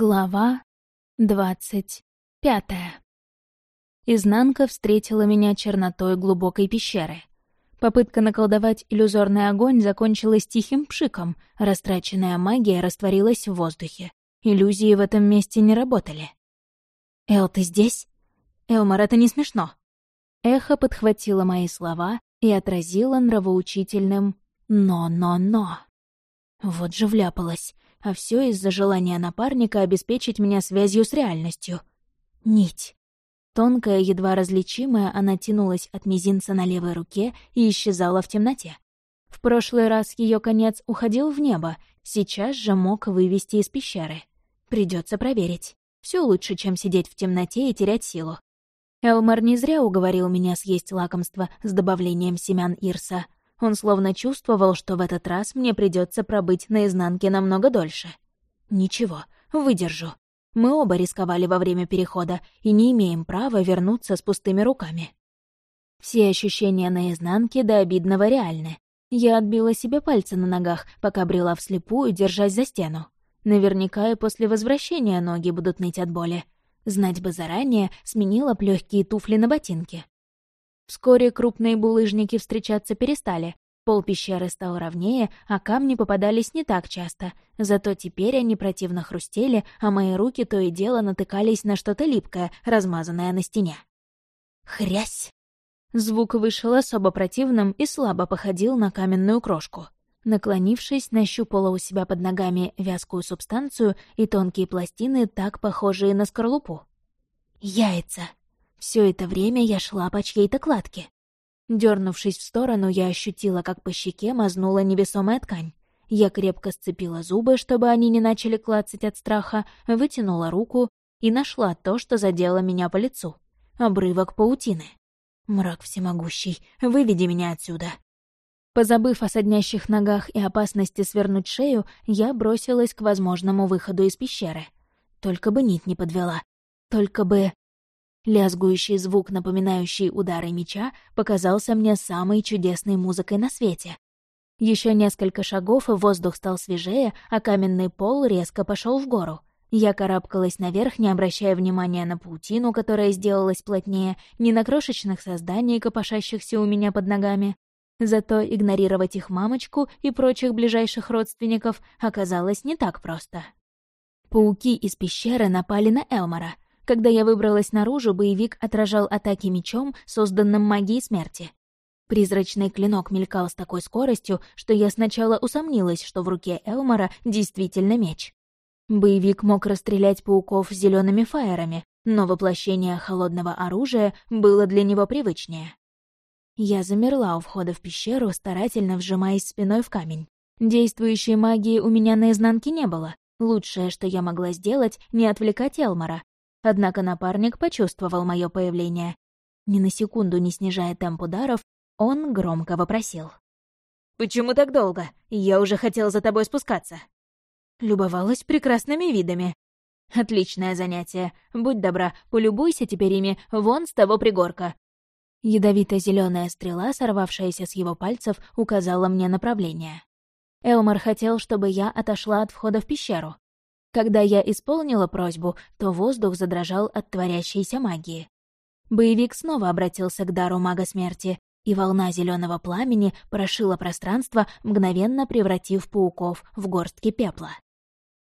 Глава двадцать пятая. Изнанка встретила меня чернотой глубокой пещеры. Попытка наколдовать иллюзорный огонь закончилась тихим пшиком, растраченная магия растворилась в воздухе. Иллюзии в этом месте не работали. «Эл, ты здесь?» «Элмар, это не смешно». Эхо подхватило мои слова и отразило нравоучительным «но-но-но». Вот же вляпалась. А все из-за желания напарника обеспечить меня связью с реальностью. Нить. Тонкая, едва различимая, она тянулась от мизинца на левой руке и исчезала в темноте. В прошлый раз ее конец уходил в небо, сейчас же мог вывести из пещеры. Придется проверить. Все лучше, чем сидеть в темноте и терять силу. Элмар не зря уговорил меня съесть лакомство с добавлением семян Ирса — он словно чувствовал, что в этот раз мне придется пробыть наизнанке намного дольше. Ничего, выдержу. Мы оба рисковали во время перехода и не имеем права вернуться с пустыми руками. Все ощущения наизнанке до обидного реальны. Я отбила себе пальцы на ногах, пока брела вслепую, держась за стену. Наверняка и после возвращения ноги будут ныть от боли. Знать бы заранее, сменила б легкие туфли на ботинки. Вскоре крупные булыжники встречаться перестали. Пол пещеры стал ровнее, а камни попадались не так часто. Зато теперь они противно хрустели, а мои руки то и дело натыкались на что-то липкое, размазанное на стене. Хрясь! Звук вышел особо противным и слабо походил на каменную крошку. Наклонившись, нащупала у себя под ногами вязкую субстанцию и тонкие пластины, так похожие на скорлупу. Яйца. Все это время я шла по чьей-то кладке. Дернувшись в сторону, я ощутила, как по щеке мазнула невесомая ткань. Я крепко сцепила зубы, чтобы они не начали клацать от страха, вытянула руку и нашла то, что задело меня по лицу. Обрывок паутины. Мрак всемогущий, выведи меня отсюда. Позабыв о соднящих ногах и опасности свернуть шею, я бросилась к возможному выходу из пещеры. Только бы нить не подвела. Только бы... Лязгующий звук, напоминающий удары меча, показался мне самой чудесной музыкой на свете. Еще несколько шагов, и воздух стал свежее, а каменный пол резко пошел в гору. Я карабкалась наверх, не обращая внимания на паутину, которая сделалась плотнее, ни на крошечных созданий, копошащихся у меня под ногами. Зато игнорировать их мамочку и прочих ближайших родственников оказалось не так просто. Пауки из пещеры напали на Элмора — когда я выбралась наружу, боевик отражал атаки мечом, созданным магией смерти. Призрачный клинок мелькал с такой скоростью, что я сначала усомнилась, что в руке Элмора действительно меч. Боевик мог расстрелять пауков зелеными фаерами, но воплощение холодного оружия было для него привычнее. Я замерла у входа в пещеру, старательно вжимаясь спиной в камень. Действующей магии у меня наизнанке не было. Лучшее, что я могла сделать, не отвлекать Элмора, Однако напарник почувствовал мое появление. Ни на секунду не снижая темп ударов, он громко вопросил. «Почему так долго? Я уже хотел за тобой спускаться». Любовалась прекрасными видами. «Отличное занятие. Будь добра, полюбуйся теперь ими вон с того пригорка». ядовито зеленая стрела, сорвавшаяся с его пальцев, указала мне направление. Элмар хотел, чтобы я отошла от входа в пещеру. Когда я исполнила просьбу, то воздух задрожал от творящейся магии. Боевик снова обратился к дару мага смерти, и волна зеленого пламени прошила пространство, мгновенно превратив пауков в горстки пепла.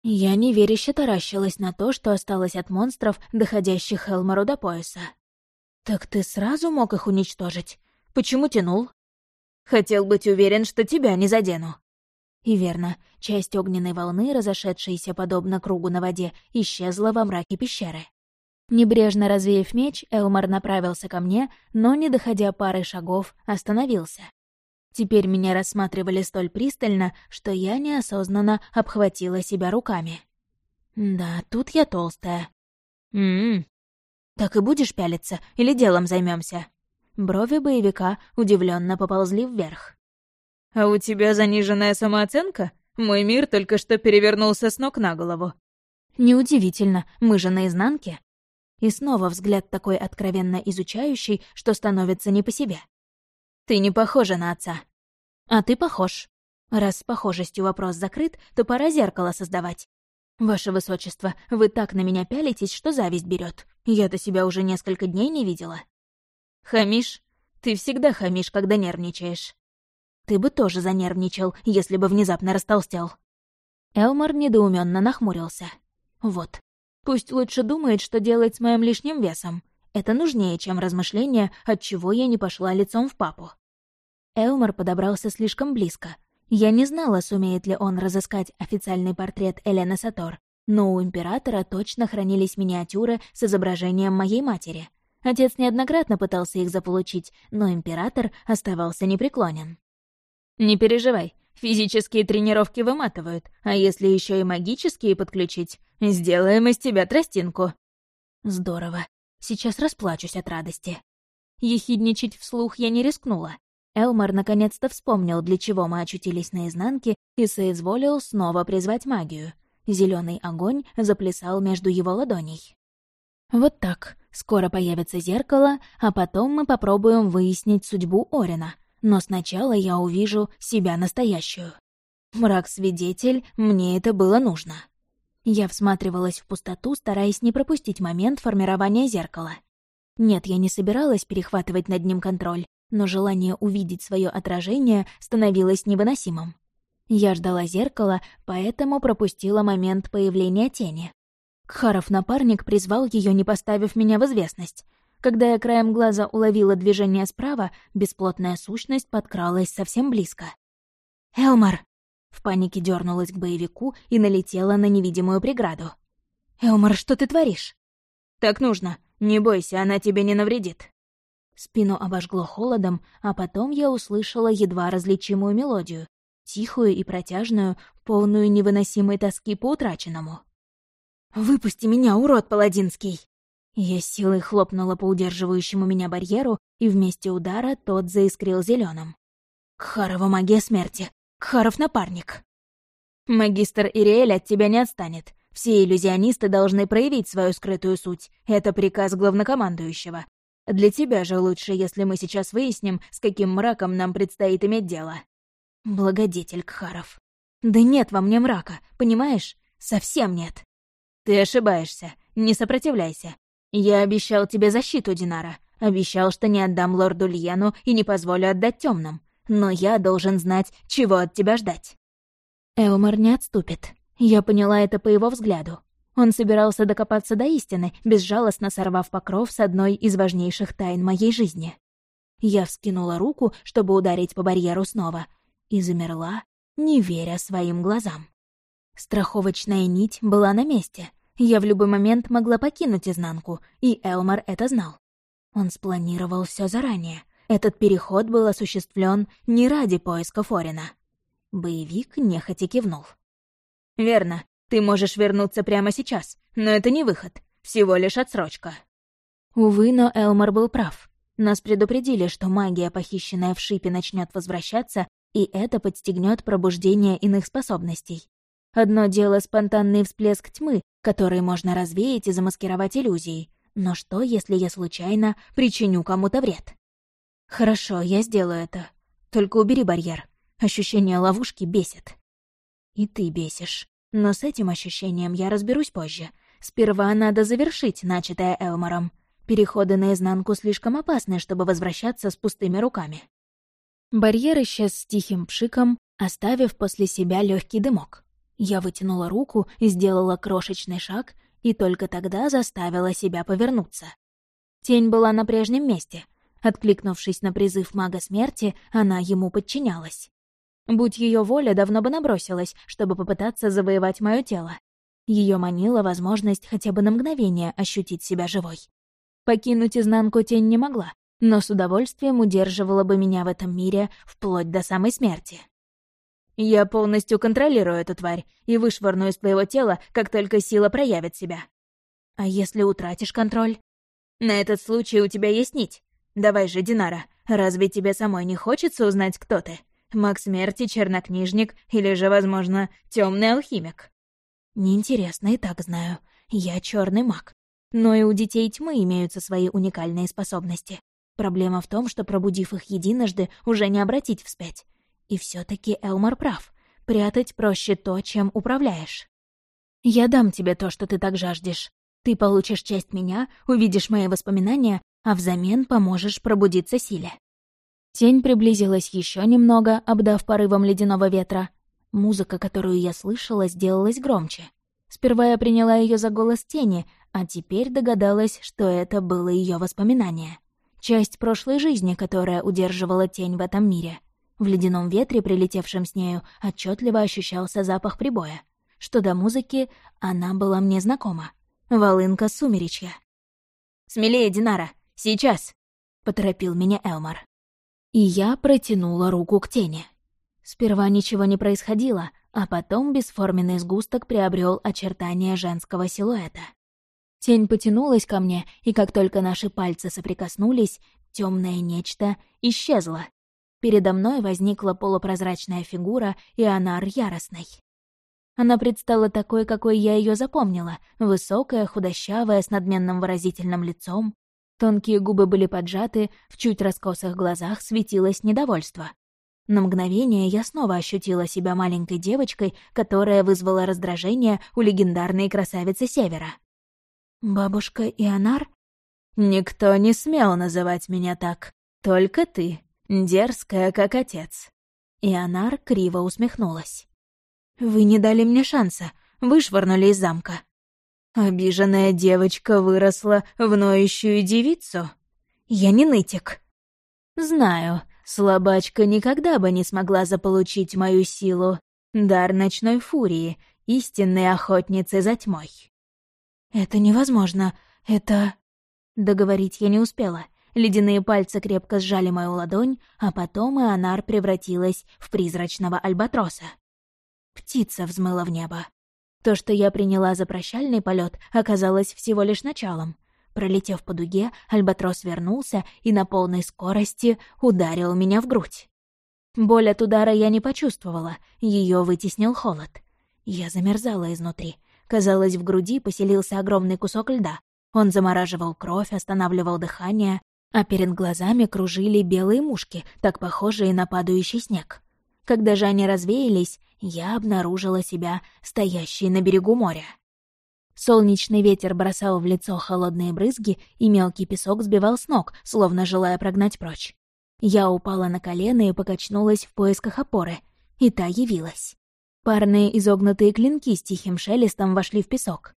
Я неверяще таращилась на то, что осталось от монстров, доходящих Элмору до пояса. «Так ты сразу мог их уничтожить? Почему тянул?» «Хотел быть уверен, что тебя не задену», и верно, часть огненной волны, разошедшейся подобно кругу на воде, исчезла во мраке пещеры. Небрежно развеяв меч, Элмар направился ко мне, но, не доходя пары шагов, остановился. Теперь меня рассматривали столь пристально, что я неосознанно обхватила себя руками. Да, тут я толстая. Ммм. Так и будешь пялиться, или делом займемся? Брови боевика удивленно поползли вверх. «А у тебя заниженная самооценка? Мой мир только что перевернулся с ног на голову». «Неудивительно, мы же наизнанке». И снова взгляд такой откровенно изучающий, что становится не по себе. «Ты не похожа на отца». «А ты похож. Раз с похожестью вопрос закрыт, то пора зеркало создавать». «Ваше высочество, вы так на меня пялитесь, что зависть берет. Я-то себя уже несколько дней не видела». «Хамишь? Ты всегда хамишь, когда нервничаешь». «Ты бы тоже занервничал, если бы внезапно растолстел». Элмар недоуменно нахмурился. «Вот. Пусть лучше думает, что делать с моим лишним весом. Это нужнее, чем размышление, от чего я не пошла лицом в папу». Элмар подобрался слишком близко, я не знала, сумеет ли он разыскать официальный портрет Элены Сатор, но у императора точно хранились миниатюры с изображением моей матери. Отец неоднократно пытался их заполучить, но император оставался непреклонен. «Не переживай, физические тренировки выматывают, а если еще и магические подключить, сделаем из тебя тростинку». «Здорово. Сейчас расплачусь от радости». Ехидничать вслух я не рискнула. Элмар наконец-то вспомнил, для чего мы очутились на изнанке, и соизволил снова призвать магию. Зеленый огонь заплясал между его ладоней. Вот так. Скоро появится зеркало, а потом мы попробуем выяснить судьбу Орина. Но сначала я увижу себя настоящую. Мрак-свидетель, мне это было нужно. Я всматривалась в пустоту, стараясь не пропустить момент формирования зеркала. Нет, я не собиралась перехватывать над ним контроль, но желание увидеть свое отражение становилось невыносимым. Я ждала зеркала, поэтому пропустила момент появления тени. Кхаров напарник призвал ее, не поставив меня в известность. Когда я краем глаза уловила движение справа, бесплотная сущность подкралась совсем близко. «Элмар!» В панике дернулась к боевику и налетела на невидимую преграду. «Элмар, что ты творишь?» «Так нужно. Не бойся, она тебе не навредит». Спину обожгло холодом, а потом я услышала едва различимую мелодию, тихую и протяжную, полную невыносимой тоски по утраченному. «Выпусти меня, урод паладинский!» Я силой хлопнула по удерживающему меня барьеру, и вместе удара тот заискрил зеленым. «Кхарова магия смерти! Кхаров напарник!» «Магистр Ириэль от тебя не отстанет. Все иллюзионисты должны проявить свою скрытую суть. Это приказ главнокомандующего. Для тебя же лучше, если мы сейчас выясним, с каким мраком нам предстоит иметь дело. Благодетель Кхаров. Да нет во мне мрака, понимаешь? Совсем нет. Ты ошибаешься. Не сопротивляйся. Я обещал тебе защиту, Динара. Обещал, что не отдам лорду Льену и не позволю отдать темным. Но я должен знать, чего от тебя ждать. Эомар не отступит. Я поняла это по его взгляду. Он собирался докопаться до истины, безжалостно сорвав покров с одной из важнейших тайн моей жизни. Я вскинула руку, чтобы ударить по барьеру снова, и замерла, не веря своим глазам. Страховочная нить была на месте. Я в любой момент могла покинуть изнанку, и Элмар это знал. Он спланировал все заранее. Этот переход был осуществлен не ради поиска Форина. Боевик нехотя кивнул. «Верно. Ты можешь вернуться прямо сейчас, но это не выход, всего лишь отсрочка». Увы, но Элмар был прав. Нас предупредили, что магия, похищенная в шипе, начнет возвращаться, и это подстегнет пробуждение иных способностей. Одно дело — спонтанный всплеск тьмы, который можно развеять и замаскировать иллюзией. Но что, если я случайно причиню кому-то вред? Хорошо, я сделаю это. Только убери барьер. Ощущение ловушки бесит. И ты бесишь. Но с этим ощущением я разберусь позже. Сперва надо завершить начатое Элмором. Переходы наизнанку слишком опасны, чтобы возвращаться с пустыми руками. Барьер исчез с тихим пшиком, оставив после себя легкий дымок. Я вытянула руку, сделала крошечный шаг и только тогда заставила себя повернуться. Тень была на прежнем месте. Откликнувшись на призыв мага смерти, она ему подчинялась. Будь ее воля, давно бы набросилась, чтобы попытаться завоевать мое тело. Ее манила возможность хотя бы на мгновение ощутить себя живой. Покинуть изнанку тень не могла, но с удовольствием удерживала бы меня в этом мире вплоть до самой смерти. «Я полностью контролирую эту тварь и вышвырну из твоего тела, как только сила проявит себя». «А если утратишь контроль?» «На этот случай у тебя есть нить. Давай же, Динара, разве тебе самой не хочется узнать, кто ты? Маг смерти, чернокнижник или же, возможно, темный алхимик. Неинтересно, и так знаю. Я черный маг. Но и у детей тьмы имеются свои уникальные способности. Проблема в том, что, пробудив их единожды, уже не обратить вспять. И все таки Элмар прав. Прятать проще то, чем управляешь. «Я дам тебе то, что ты так жаждешь. Ты получишь часть меня, увидишь мои воспоминания, а взамен поможешь пробудиться силе». Тень приблизилась еще немного, обдав порывом ледяного ветра. Музыка, которую я слышала, сделалась громче. Сперва я приняла ее за голос тени, а теперь догадалась, что это было ее воспоминание. Часть прошлой жизни, которая удерживала тень в этом мире. В ледяном ветре, прилетевшем с нею, отчетливо ощущался запах прибоя. Что до музыки, она была мне знакома. Волынка сумеречья. «Смелее, Динара! Сейчас!» — поторопил меня Элмар. И я протянула руку к тени. Сперва ничего не происходило, а потом бесформенный сгусток приобрел очертания женского силуэта. Тень потянулась ко мне, и как только наши пальцы соприкоснулись, темное нечто исчезло. Передо мной возникла полупрозрачная фигура, и она яростной. Она предстала такой, какой я ее запомнила, высокая, худощавая, с надменным выразительным лицом. Тонкие губы были поджаты, в чуть раскосых глазах светилось недовольство. На мгновение я снова ощутила себя маленькой девочкой, которая вызвала раздражение у легендарной красавицы Севера. «Бабушка Ионар?» «Никто не смел называть меня так. Только ты, дерзкая, как отец». Ионар криво усмехнулась. «Вы не дали мне шанса, вышвырнули из замка». Обиженная девочка выросла в ноющую девицу. «Я не нытик». «Знаю», Слабачка никогда бы не смогла заполучить мою силу, дар ночной фурии, истинной охотницы за тьмой. «Это невозможно, это...» Договорить я не успела. Ледяные пальцы крепко сжали мою ладонь, а потом Ионар превратилась в призрачного альбатроса. Птица взмыла в небо. То, что я приняла за прощальный полет, оказалось всего лишь началом. Пролетев по дуге, альбатрос вернулся и на полной скорости ударил меня в грудь. Боль от удара я не почувствовала, ее вытеснил холод. Я замерзала изнутри. Казалось, в груди поселился огромный кусок льда. Он замораживал кровь, останавливал дыхание, а перед глазами кружили белые мушки, так похожие на падающий снег. Когда же они развеялись, я обнаружила себя стоящей на берегу моря. Солнечный ветер бросал в лицо холодные брызги, и мелкий песок сбивал с ног, словно желая прогнать прочь. Я упала на колено и покачнулась в поисках опоры, и та явилась. Парные изогнутые клинки с тихим шелестом вошли в песок.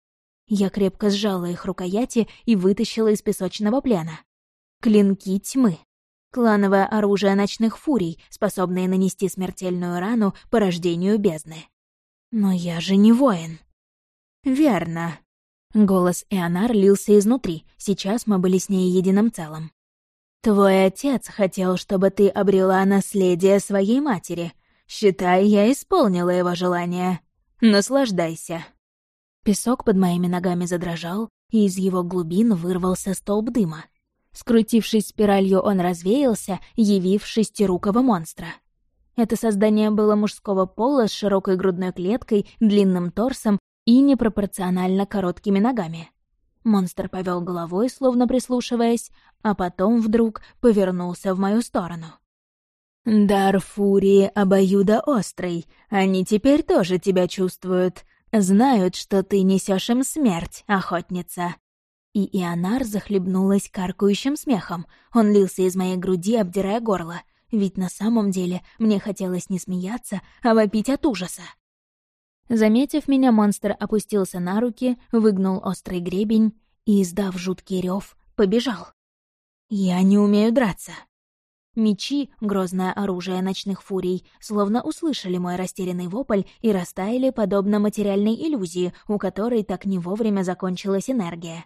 Я крепко сжала их рукояти и вытащила из песочного плена. Клинки тьмы. Клановое оружие ночных фурий, способное нанести смертельную рану по рождению бездны. Но я же не воин. «Верно». Голос Эонар лился изнутри, сейчас мы были с ней единым целым. «Твой отец хотел, чтобы ты обрела наследие своей матери. Считай, я исполнила его желание. Наслаждайся». Песок под моими ногами задрожал, и из его глубин вырвался столб дыма. Скрутившись спиралью, он развеялся, явив шестирукого монстра. Это создание было мужского пола с широкой грудной клеткой, длинным торсом и непропорционально короткими ногами. Монстр повел головой, словно прислушиваясь, а потом вдруг повернулся в мою сторону. «Дар фурии обоюдо острый. Они теперь тоже тебя чувствуют. Знают, что ты несешь им смерть, охотница». И Ионар захлебнулась каркающим смехом. Он лился из моей груди, обдирая горло. Ведь на самом деле мне хотелось не смеяться, а вопить от ужаса. Заметив меня, монстр опустился на руки, выгнул острый гребень и, издав жуткий рев, побежал. «Я не умею драться». Мечи, грозное оружие ночных фурий, словно услышали мой растерянный вопль и растаяли подобно материальной иллюзии, у которой так не вовремя закончилась энергия.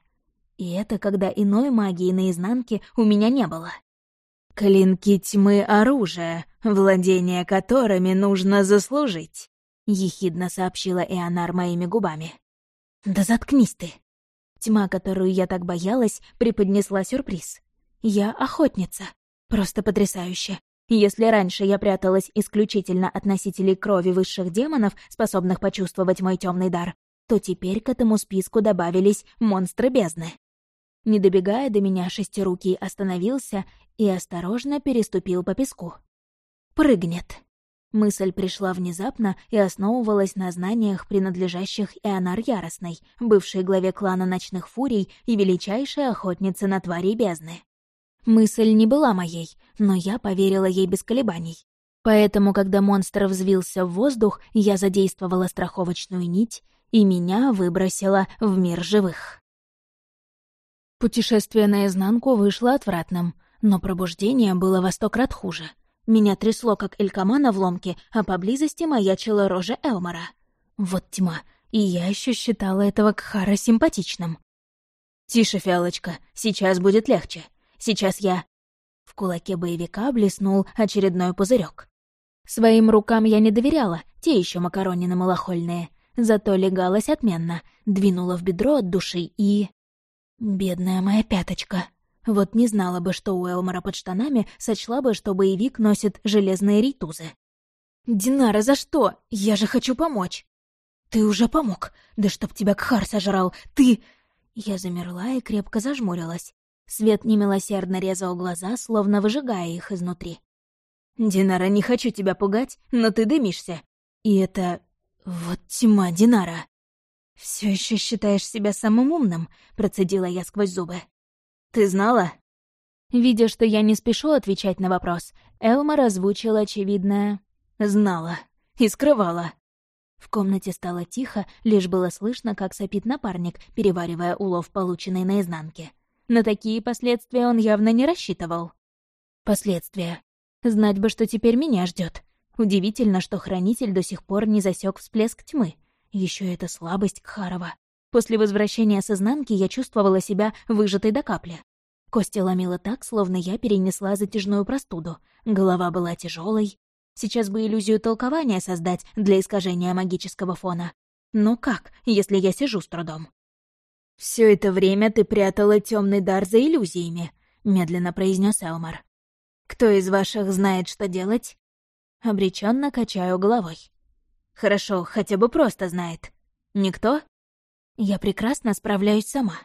И это когда иной магии наизнанке у меня не было. «Клинки тьмы — оружие, владение которыми нужно заслужить», — ехидно сообщила Эонар моими губами. «Да заткнись ты!» Тьма, которую я так боялась, преподнесла сюрприз. «Я охотница. Просто потрясающе. Если раньше я пряталась исключительно от носителей крови высших демонов, способных почувствовать мой темный дар, то теперь к этому списку добавились монстры бездны. Не добегая до меня, шестирукий остановился и осторожно переступил по песку. «Прыгнет». Мысль пришла внезапно и основывалась на знаниях, принадлежащих Ионар Яростной, бывшей главе клана Ночных Фурий и величайшей охотнице на твари бездны. Мысль не была моей, но я поверила ей без колебаний. Поэтому, когда монстр взвился в воздух, я задействовала страховочную нить, и меня выбросило в мир живых. Путешествие наизнанку вышло отвратным, но пробуждение было во сто крат хуже. Меня трясло, как элькамана в ломке, а поблизости маячила рожа Элмора. Вот тьма, и я еще считала этого Кхара симпатичным. «Тише, фиалочка, сейчас будет легче. Сейчас я...» В кулаке боевика блеснул очередной пузырек. Своим рукам я не доверяла, те еще макаронины малохольные. Зато легалась отменно, двинула в бедро от души и... Бедная моя пяточка. Вот не знала бы, что у Элмора под штанами, сочла бы, что боевик носит железные рейтузы. «Динара, за что? Я же хочу помочь!» «Ты уже помог! Да чтоб тебя Кхар сожрал! Ты...» Я замерла и крепко зажмурилась. Свет немилосердно резал глаза, словно выжигая их изнутри. «Динара, не хочу тебя пугать, но ты дымишься. И это... вот тьма, Динара!» «Все еще считаешь себя самым умным?» — процедила я сквозь зубы. Ты знала?» Видя, что я не спешу отвечать на вопрос, Элма озвучила очевидное «знала» и скрывала. В комнате стало тихо, лишь было слышно, как сопит напарник, переваривая улов, полученный наизнанке. На такие последствия он явно не рассчитывал. Последствия. Знать бы, что теперь меня ждет. Удивительно, что хранитель до сих пор не засек всплеск тьмы. Еще эта слабость Кхарова. После возвращения с изнанки я чувствовала себя выжатой до капли. Кости ломило так, словно я перенесла затяжную простуду. Голова была тяжелой. Сейчас бы иллюзию толкования создать для искажения магического фона. Но как, если я сижу с трудом? Все это время ты прятала темный дар за иллюзиями», — медленно произнес Элмар. «Кто из ваших знает, что делать?» Обреченно качаю головой. «Хорошо, хотя бы просто знает. Никто?» Я прекрасно справляюсь сама.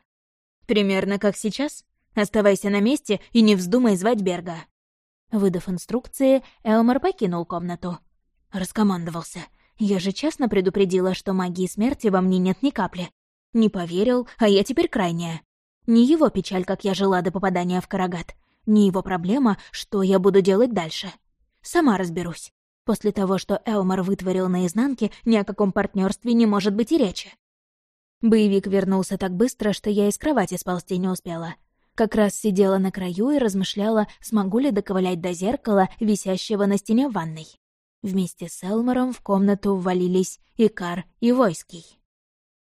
Примерно как сейчас. Оставайся на месте и не вздумай звать Берга. Выдав инструкции, Элмар покинул комнату. Раскомандовался. Я же честно предупредила, что магии смерти во мне нет ни капли. Не поверил, а я теперь крайняя. Не его печаль, как я жила до попадания в Карагат. Не его проблема, что я буду делать дальше. Сама разберусь. После того, что Элмар вытворил наизнанке, ни о каком партнерстве не может быть и речи. Боевик вернулся так быстро, что я из кровати сползти не успела. Как раз сидела на краю и размышляла, смогу ли доковылять до зеркала, висящего на стене ванной. Вместе с Элмором в комнату ввалились Икар и Войский.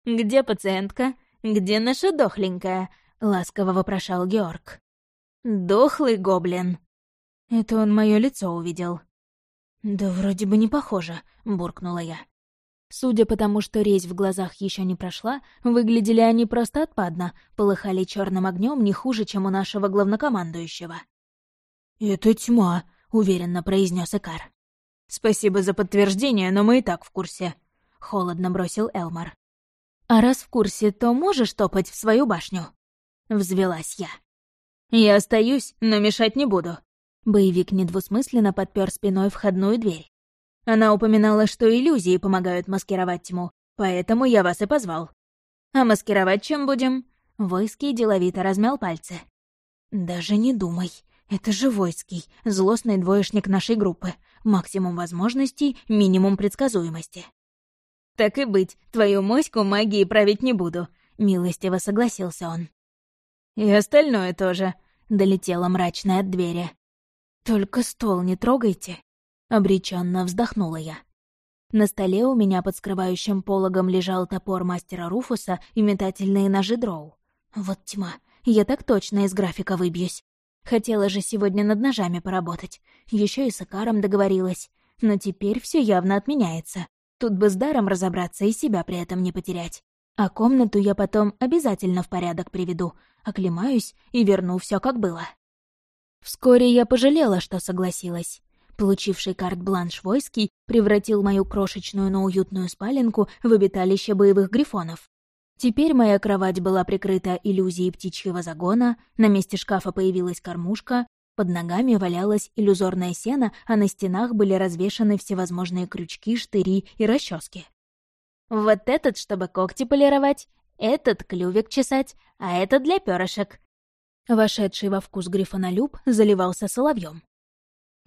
«Где пациентка? Где наша дохленькая?» — ласково вопрошал Георг. «Дохлый гоблин». Это он мое лицо увидел. «Да вроде бы не похоже», — буркнула я. Судя по тому, что резь в глазах еще не прошла, выглядели они просто отпадно, полыхали черным огнем не хуже, чем у нашего главнокомандующего. «Это тьма», — уверенно произнес Икар. «Спасибо за подтверждение, но мы и так в курсе», — холодно бросил Элмар. «А раз в курсе, то можешь топать в свою башню?» — взвелась я. «Я остаюсь, но мешать не буду». Боевик недвусмысленно подпер спиной входную дверь. Она упоминала, что иллюзии помогают маскировать тьму, поэтому я вас и позвал. А маскировать чем будем?» Войский деловито размял пальцы. «Даже не думай. Это же Войский, злостный двоечник нашей группы. Максимум возможностей, минимум предсказуемости». «Так и быть, твою моську магии править не буду», — милостиво согласился он. «И остальное тоже», — долетело мрачное от двери. «Только стол не трогайте», Обреченно вздохнула я. На столе у меня под скрывающим пологом лежал топор мастера Руфуса и метательные ножи дроу. Вот тьма, я так точно из графика выбьюсь. Хотела же сегодня над ножами поработать. Еще и с Икаром договорилась. Но теперь все явно отменяется. Тут бы с даром разобраться и себя при этом не потерять. А комнату я потом обязательно в порядок приведу, оклемаюсь и верну все как было. Вскоре я пожалела, что согласилась. Получивший карт-бланш войский превратил мою крошечную, но уютную спаленку в обиталище боевых грифонов. Теперь моя кровать была прикрыта иллюзией птичьего загона, на месте шкафа появилась кормушка, Под ногами валялось иллюзорное сено, а на стенах были развешаны всевозможные крючки, штыри и расчески. «Вот этот, чтобы когти полировать, этот клювик чесать, а это для перышек». Вошедший во вкус грифонолюб заливался соловьем.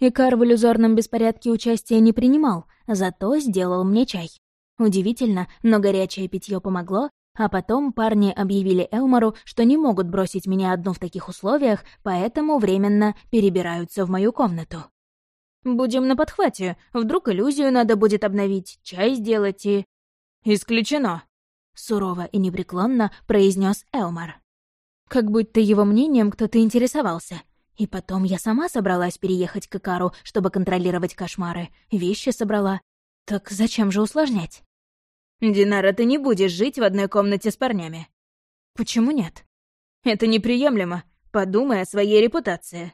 Икар в иллюзорном беспорядке участия не принимал, зато сделал мне чай. Удивительно, но горячее питье помогло, а потом парни объявили Элмару, что не могут бросить меня одну в таких условиях, поэтому временно перебираются в мою комнату. «Будем на подхвате. Вдруг иллюзию надо будет обновить, чай сделать и...» «Исключено», — сурово и непреклонно произнес Элмар. Как будто его мнением кто-то интересовался. И потом я сама собралась переехать к Икару, чтобы контролировать кошмары. Вещи собрала. Так зачем же усложнять? «Динара, ты не будешь жить в одной комнате с парнями». «Почему нет?» «Это неприемлемо. Подумай о своей репутации».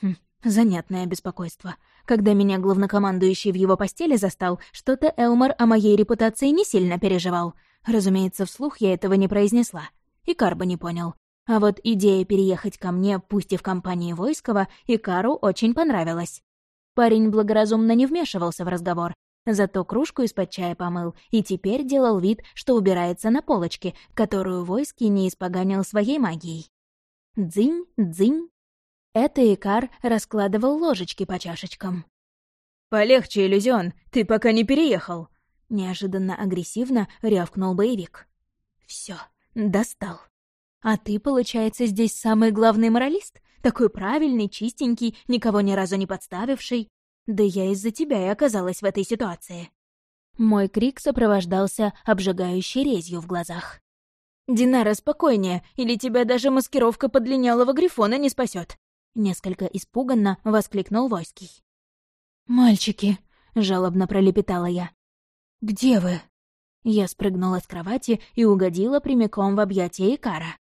Хм, занятное беспокойство. Когда меня главнокомандующий в его постели застал, что-то Элмар о моей репутации не сильно переживал. Разумеется, вслух я этого не произнесла. И Карба не понял. А вот идея переехать ко мне, пусть и в компании Войского, Икару очень понравилась. Парень благоразумно не вмешивался в разговор, Зато кружку из-под чая помыл и теперь делал вид, что убирается на полочке, которую войски не испоганил своей магией. Дзынь, дзынь. Это Икар раскладывал ложечки по чашечкам. «Полегче, иллюзион, ты пока не переехал!» Неожиданно агрессивно рявкнул боевик. Все, достал. А ты, получается, здесь самый главный моралист? Такой правильный, чистенький, никого ни разу не подставивший. Да я из-за тебя и оказалась в этой ситуации». Мой крик сопровождался обжигающей резью в глазах. «Динара, спокойнее, или тебя даже маскировка подлинялого грифона не спасет. Несколько испуганно воскликнул Войский. «Мальчики», — жалобно пролепетала я. «Где вы?» Я спрыгнула с кровати и угодила прямиком в объятия Икара.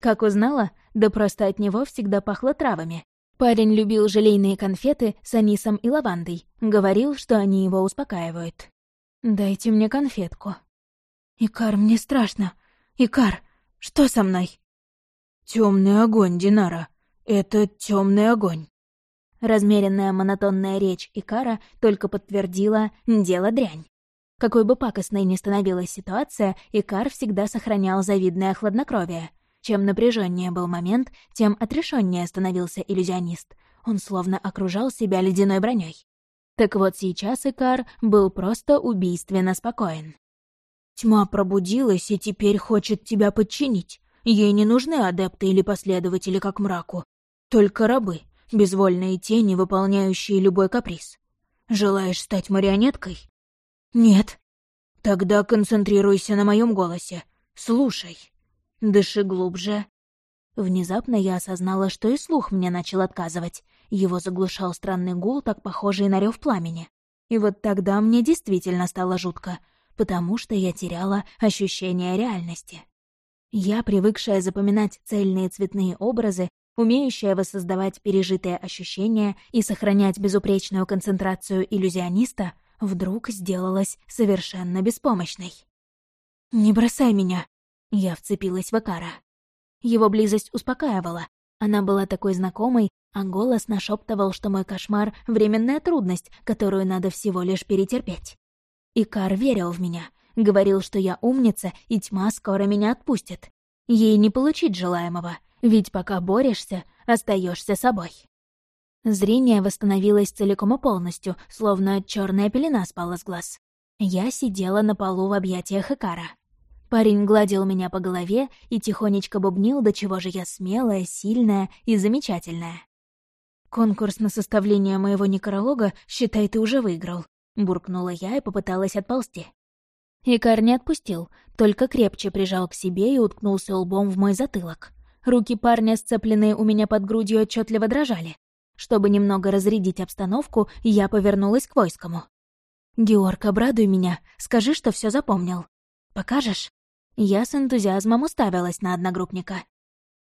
Как узнала, да просто от него всегда пахло травами. Парень любил желейные конфеты с анисом и лавандой. Говорил, что они его успокаивают. «Дайте мне конфетку». «Икар, мне страшно. Икар, что со мной?» Темный огонь, Динара. Это темный огонь». Размеренная монотонная речь Икара только подтвердила «дело дрянь». Какой бы пакостной ни становилась ситуация, Икар всегда сохранял завидное хладнокровие — чем напряженнее был момент, тем отрешеннее становился иллюзионист. Он словно окружал себя ледяной броней. Так вот сейчас Икар был просто убийственно спокоен. «Тьма пробудилась и теперь хочет тебя подчинить. Ей не нужны адепты или последователи, как мраку. Только рабы, безвольные тени, выполняющие любой каприз. Желаешь стать марионеткой?» «Нет». «Тогда концентрируйся на моем голосе. Слушай». Дыши глубже». Внезапно я осознала, что и слух мне начал отказывать. Его заглушал странный гул, так похожий на рев пламени. И вот тогда мне действительно стало жутко, потому что я теряла ощущение реальности. Я, привыкшая запоминать цельные цветные образы, умеющая воссоздавать пережитые ощущения и сохранять безупречную концентрацию иллюзиониста, вдруг сделалась совершенно беспомощной. «Не бросай меня!» Я вцепилась в Акара. Его близость успокаивала. Она была такой знакомой, а голос нашептывал, что мой кошмар — временная трудность, которую надо всего лишь перетерпеть. Икар верил в меня, говорил, что я умница, и тьма скоро меня отпустит. Ей не получить желаемого, ведь пока борешься, остаешься собой. Зрение восстановилось целиком и полностью, словно черная пелена спала с глаз. Я сидела на полу в объятиях Икара. Парень гладил меня по голове и тихонечко бубнил, до чего же я смелая, сильная и замечательная. «Конкурс на составление моего некролога, считай, ты уже выиграл», — буркнула я и попыталась отползти. Икар не отпустил, только крепче прижал к себе и уткнулся лбом в мой затылок. Руки парня, сцепленные у меня под грудью, отчетливо дрожали. Чтобы немного разрядить обстановку, я повернулась к войскому. «Георг, обрадуй меня, скажи, что все запомнил. Покажешь?» Я с энтузиазмом уставилась на одногруппника.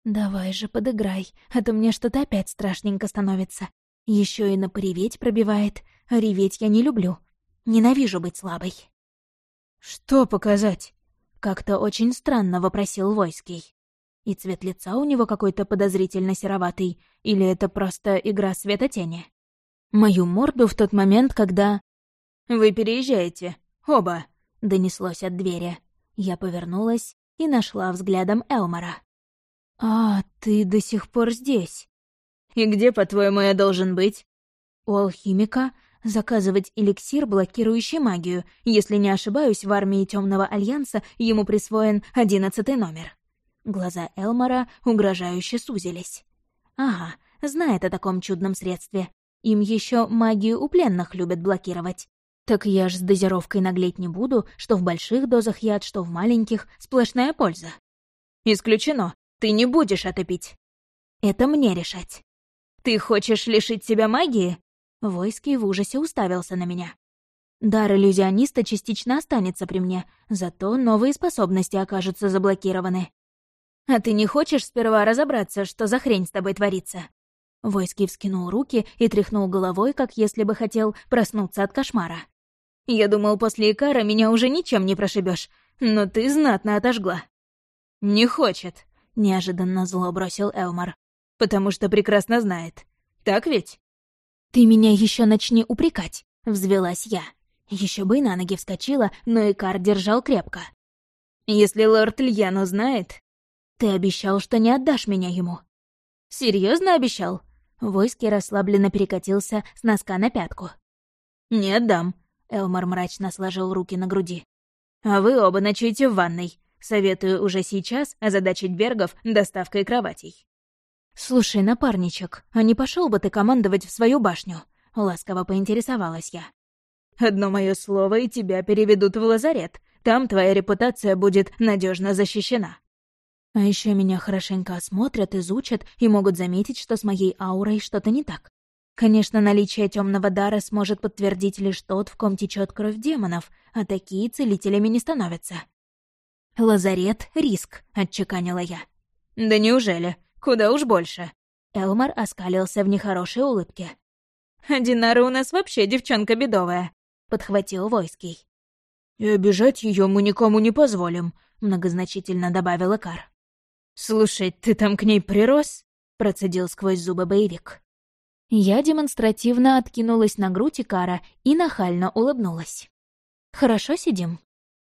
«Давай же, подыграй, а то мне что-то опять страшненько становится. Еще и на пореветь пробивает, а реветь я не люблю. Ненавижу быть слабой». «Что показать?» — как-то очень странно вопросил Войский. И цвет лица у него какой-то подозрительно сероватый, или это просто игра света-тени? Мою морду в тот момент, когда... «Вы переезжаете. Оба!» — донеслось от двери. Я повернулась и нашла взглядом Элмора. «А, ты до сих пор здесь?» «И где, по-твоему, я должен быть?» «У алхимика заказывать эликсир, блокирующий магию. Если не ошибаюсь, в армии Темного Альянса ему присвоен одиннадцатый номер». Глаза Элмора угрожающе сузились. «Ага, знает о таком чудном средстве. Им еще магию у пленных любят блокировать. Так я ж с дозировкой наглеть не буду, что в больших дозах яд, что в маленьких, сплошная польза. Исключено, ты не будешь это пить. Это мне решать. Ты хочешь лишить себя магии? Войский в ужасе уставился на меня. Дар иллюзиониста частично останется при мне, зато новые способности окажутся заблокированы. А ты не хочешь сперва разобраться, что за хрень с тобой творится? Войский вскинул руки и тряхнул головой, как если бы хотел проснуться от кошмара. Я думал, после Икара меня уже ничем не прошибешь, но ты знатно отожгла». «Не хочет», — неожиданно зло бросил Элмар. «Потому что прекрасно знает. Так ведь?» «Ты меня еще начни упрекать», — взвелась я. Еще бы и на ноги вскочила, но Икар держал крепко. «Если лорд Льян узнает...» «Ты обещал, что не отдашь меня ему». Серьезно обещал?» Войски расслабленно перекатился с носка на пятку. «Не отдам», Элмар мрачно сложил руки на груди. «А вы оба ночуете в ванной. Советую уже сейчас озадачить Бергов доставкой кроватей». «Слушай, напарничек, а не пошел бы ты командовать в свою башню?» — ласково поинтересовалась я. «Одно мое слово, и тебя переведут в лазарет. Там твоя репутация будет надежно защищена». А еще меня хорошенько осмотрят, изучат и могут заметить, что с моей аурой что-то не так. Конечно, наличие темного дара сможет подтвердить лишь тот, в ком течет кровь демонов, а такие целителями не становятся. «Лазарет — риск», — отчеканила я. «Да неужели? Куда уж больше?» Элмар оскалился в нехорошей улыбке. «А Динара у нас вообще девчонка бедовая», — подхватил Войский. «И обижать ее мы никому не позволим», — многозначительно добавил Икар. «Слушай, ты там к ней прирос?» — процедил сквозь зубы боевик. Я демонстративно откинулась на грудь Икара и нахально улыбнулась. «Хорошо сидим?»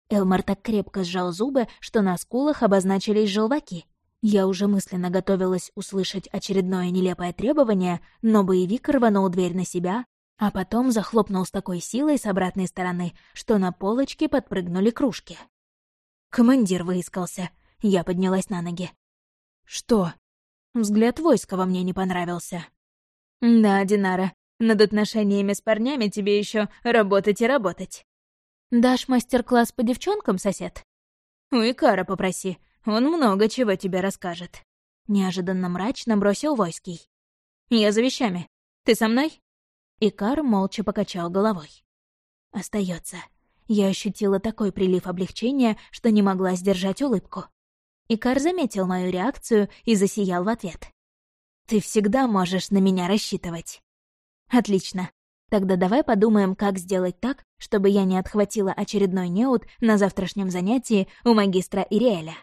Элмар так крепко сжал зубы, что на скулах обозначились желваки. Я уже мысленно готовилась услышать очередное нелепое требование, но боевик рванул дверь на себя, а потом захлопнул с такой силой с обратной стороны, что на полочке подпрыгнули кружки. Командир выискался. Я поднялась на ноги. «Что?» Взгляд войска во мне не понравился. «Да, Динара, над отношениями с парнями тебе еще работать и работать». «Дашь мастер-класс по девчонкам, сосед?» «У Икара попроси, он много чего тебе расскажет». Неожиданно мрачно бросил Войский. «Я за вещами. Ты со мной?» Икар молча покачал головой. Остается. Я ощутила такой прилив облегчения, что не могла сдержать улыбку. Икар заметил мою реакцию и засиял в ответ. Ты всегда можешь на меня рассчитывать. Отлично. Тогда давай подумаем, как сделать так, чтобы я не отхватила очередной неуд на завтрашнем занятии у магистра Ириэля.